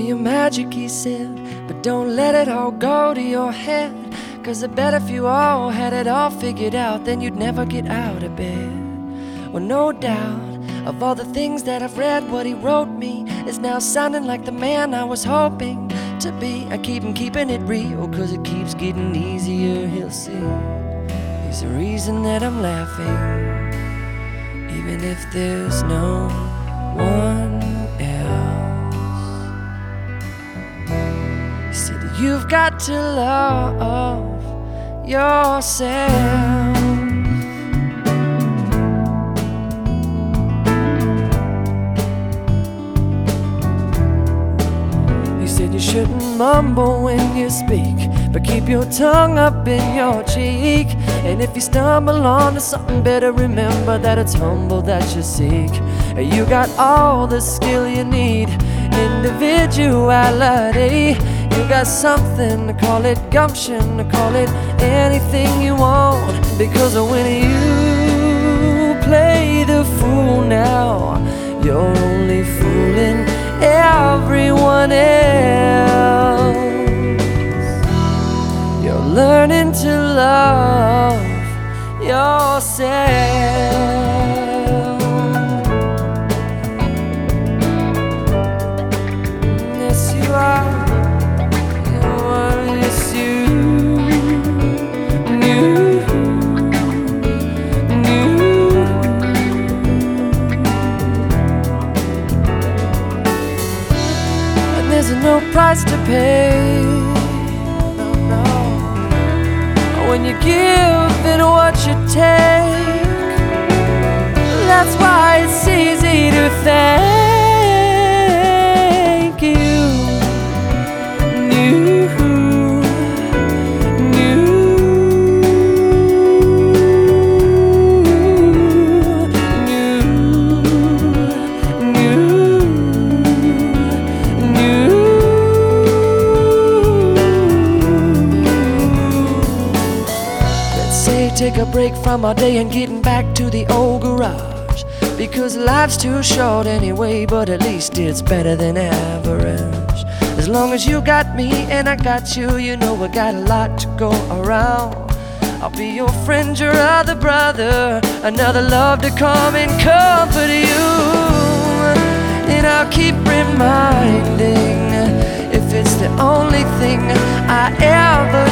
your magic, he said, but don't let it all go to your head. Cause I bet if you all had it all figured out, then you'd never get out of bed. Well, no doubt, of all the things that I've read, what he wrote me is now sounding like the man I was hoping to be. I keep him keeping it real, cause it keeps getting easier, he'll see. He's the reason that I'm laughing, even if there's no one You've got to love yourself. He said you shouldn't mumble when you speak, but keep your tongue up in your cheek. And if you stumble onto something, better remember that it's humble that you seek. You got all the skill you need, individuality. You got something to call it gumption, to call it anything you want. Because when you play the fool no price to pay. No, no. When you give and what you take, that's why it's easy to take a break from our day and getting back to the old garage. Because life's too short anyway, but at least it's better than average. As long as you got me and I got you, you know we got a lot to go around. I'll be your friend, your other brother, another love to come and comfort you. And I'll keep reminding if it's the only thing I ever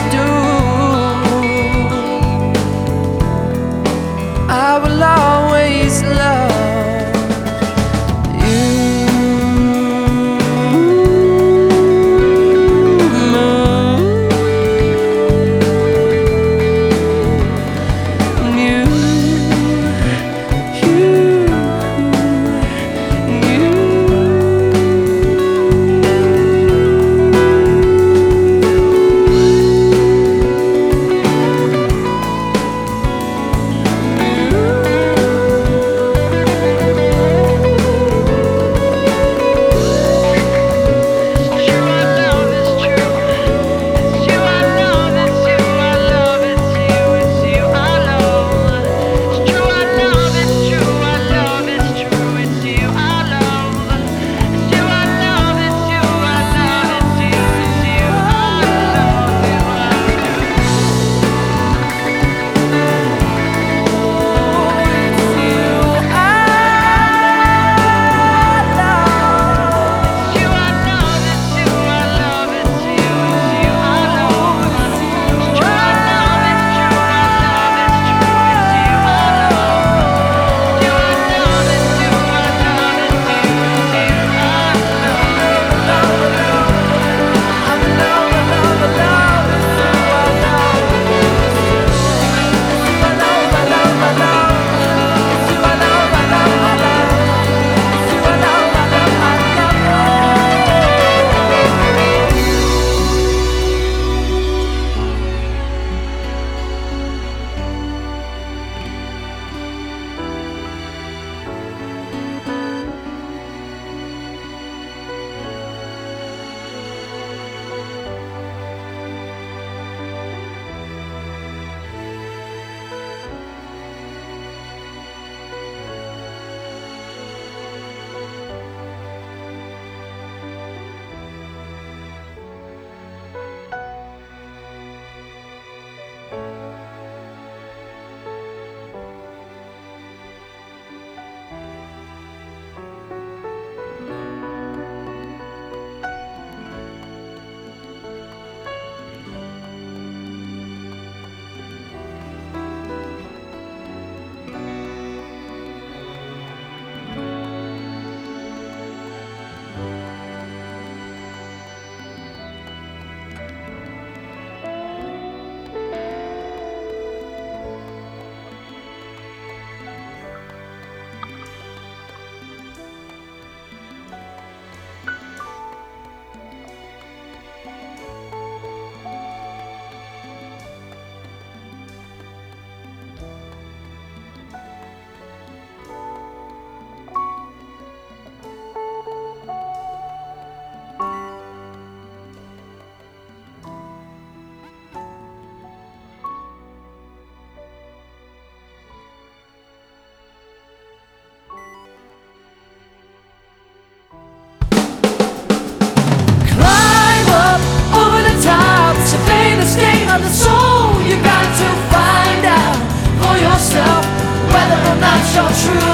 true.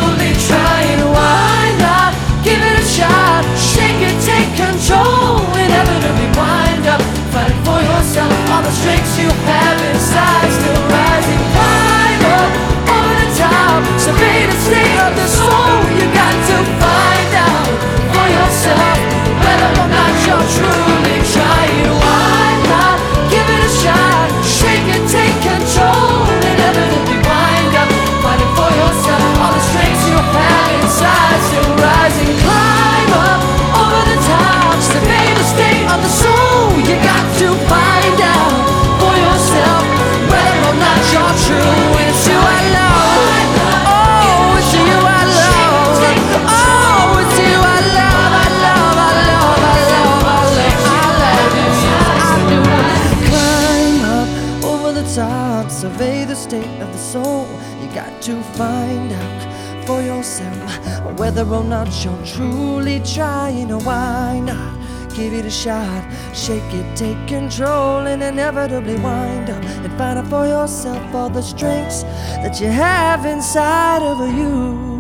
hard survey the state of the soul. You got to find out for yourself whether or not you're truly trying or why not. Give it a shot, shake it, take control, and inevitably wind up and find out for yourself all the strengths that you have inside of you.